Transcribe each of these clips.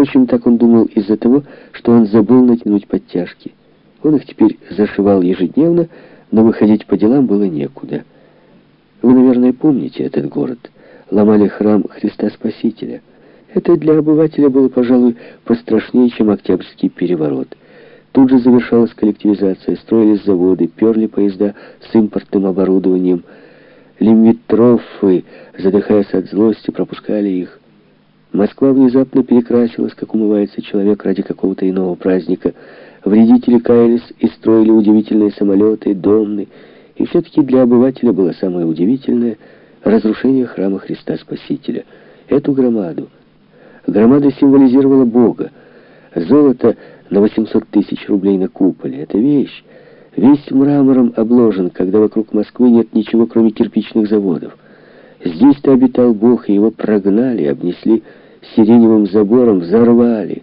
Впрочем, так он думал из-за того, что он забыл натянуть подтяжки. Он их теперь зашивал ежедневно, но выходить по делам было некуда. Вы, наверное, помните этот город. Ломали храм Христа Спасителя. Это для обывателя было, пожалуй, пострашнее, чем Октябрьский переворот. Тут же завершалась коллективизация, строились заводы, перли поезда с импортным оборудованием. Лимитрофы, задыхаясь от злости, пропускали их. Москва внезапно перекрасилась, как умывается человек ради какого-то иного праздника. Вредители каялись и строили удивительные самолеты, домны. И все-таки для обывателя было самое удивительное — разрушение храма Христа Спасителя. Эту громаду. Громада символизировала Бога. Золото на 800 тысяч рублей на куполе — это вещь. Весь мрамором обложен, когда вокруг Москвы нет ничего, кроме кирпичных заводов. Здесь-то обитал Бог, и его прогнали, обнесли сиреневым забором, взорвали.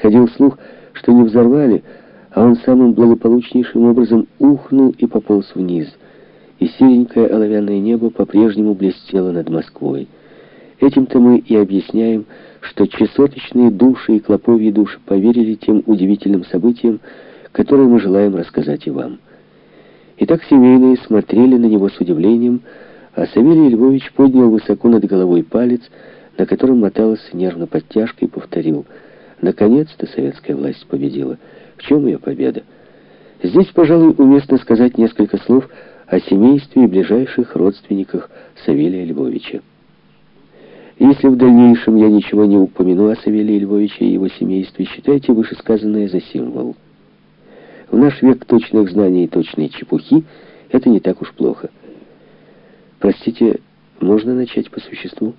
Ходил слух, что не взорвали, а он самым благополучнейшим образом ухнул и пополз вниз. И серенькое оловянное небо по-прежнему блестело над Москвой. Этим-то мы и объясняем, что чесоточные души и клоповьи души поверили тем удивительным событиям, которые мы желаем рассказать и вам. Итак, семейные смотрели на него с удивлением, а Савелий Львович поднял высоко над головой палец, на котором моталась нервно подтяжка, и повторил «Наконец-то советская власть победила. В чем ее победа?» Здесь, пожалуй, уместно сказать несколько слов о семействе и ближайших родственниках Савелия Львовича. Если в дальнейшем я ничего не упомяну о Савелии Львовиче и его семействе, считайте вышесказанное за символ. В наш век точных знаний и точной чепухи это не так уж плохо. Простите, можно начать по существу?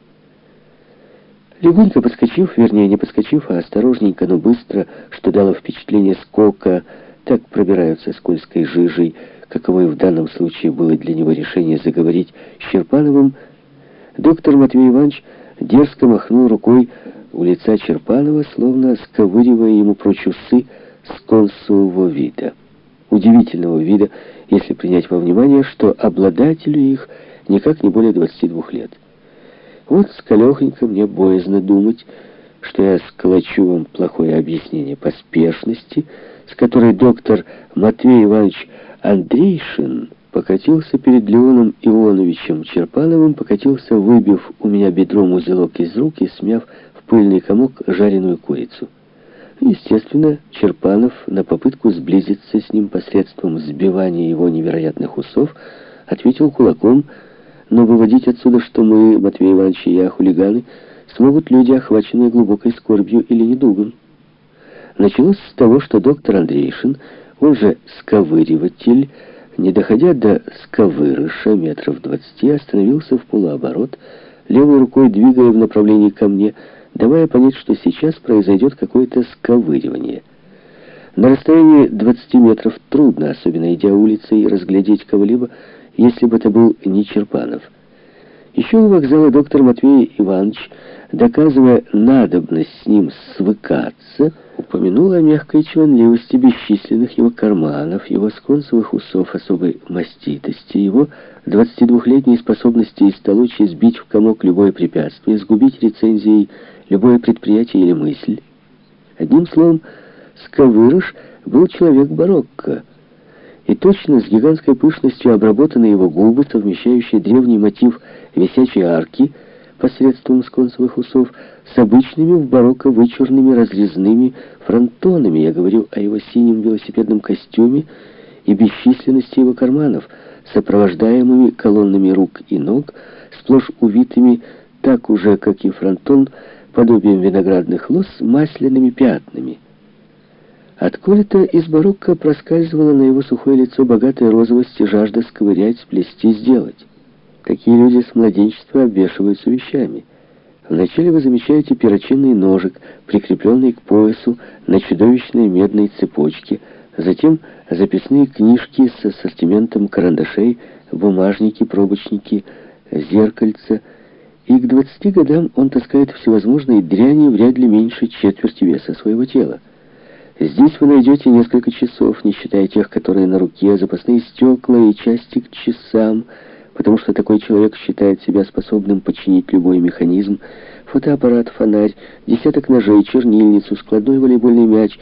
Легонько подскочив, вернее, не подскочив, а осторожненько, но быстро, что дало впечатление скока, так пробираются скользкой жижей, каковой в данном случае было для него решение заговорить с Черпановым, доктор Матвей Иванович дерзко махнул рукой у лица Черпанова, словно сковыривая ему прочь усы сконсового вида. Удивительного вида, если принять во внимание, что обладателю их никак не более 22 лет. Вот сколехонько мне боязно думать, что я сколочу вам плохое объяснение поспешности, с которой доктор Матвей Иванович Андрейшин покатился перед Леоном Ионовичем Черпановым, покатился, выбив у меня бедром узелок из рук и смяв в пыльный комок жареную курицу. Естественно, Черпанов на попытку сблизиться с ним посредством сбивания его невероятных усов ответил кулаком но выводить отсюда, что мы, Матвей Иванович и я, хулиганы, смогут люди, охваченные глубокой скорбью или недугом. Началось с того, что доктор Андрейшин, он же сковыриватель, не доходя до сковырыша метров двадцати, остановился в полуоборот, левой рукой двигая в направлении ко мне, давая понять, что сейчас произойдет какое-то сковыривание. На расстоянии 20 метров трудно, особенно идя улицей, разглядеть кого-либо, если бы это был не Черпанов. Еще у вокзала доктор Матвей Иванович, доказывая надобность с ним свыкаться, упомянул о мягкой чванливости бесчисленных его карманов, его сконцевых усов особой маститости, его 22-летней способности истолочь и сбить в комок любое препятствие, сгубить рецензией любое предприятие или мысль. Одним словом, Сковырыш был человек барокко, и точно с гигантской пышностью обработаны его губы, совмещающие древний мотив висячей арки посредством сконцевых усов с обычными в барокко вычурными разрезными фронтонами. Я говорю о его синем велосипедном костюме и бесчисленности его карманов, сопровождаемыми колоннами рук и ног, сплошь увитыми так уже, как и фронтон, подобием виноградных лоз, масляными пятнами. Откуда-то из барокко проскальзывала на его сухое лицо богатая розовость и жажда сковырять, сплести, сделать. Такие люди с младенчества обвешиваются вещами. Вначале вы замечаете перочинный ножик, прикрепленный к поясу на чудовищной медной цепочке, затем записные книжки с ассортиментом карандашей, бумажники, пробочники, зеркальца, и к 20 годам он таскает всевозможные дряни вряд ли меньше четверти веса своего тела. Здесь вы найдете несколько часов, не считая тех, которые на руке, запасные стекла и части к часам, потому что такой человек считает себя способным починить любой механизм, фотоаппарат, фонарь, десяток ножей, чернильницу, складной волейбольный мяч,